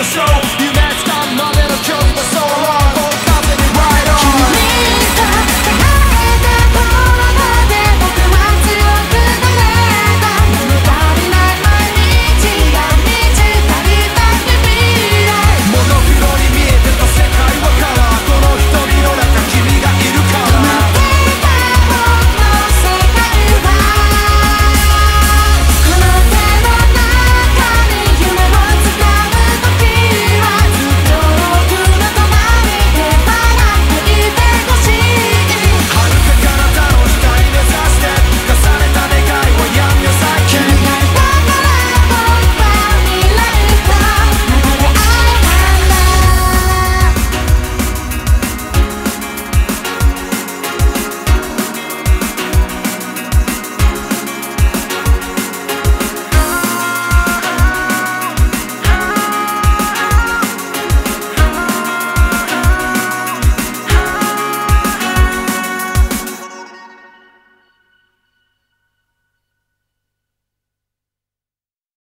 the show.